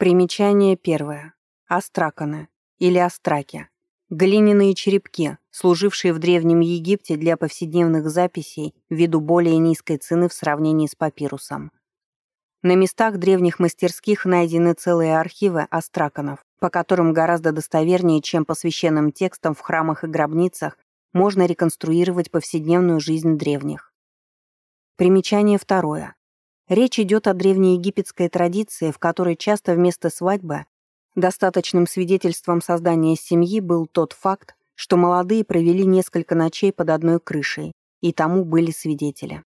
Примечание первое. Астраканы или астраки. Глиняные черепки, служившие в Древнем Египте для повседневных записей ввиду более низкой цены в сравнении с папирусом. На местах древних мастерских найдены целые архивы астраканов, по которым гораздо достовернее, чем по священным текстам в храмах и гробницах, можно реконструировать повседневную жизнь древних. Примечание второе. Речь идет о древнеегипетской традиции, в которой часто вместо свадьбы достаточным свидетельством создания семьи был тот факт, что молодые провели несколько ночей под одной крышей, и тому были свидетели.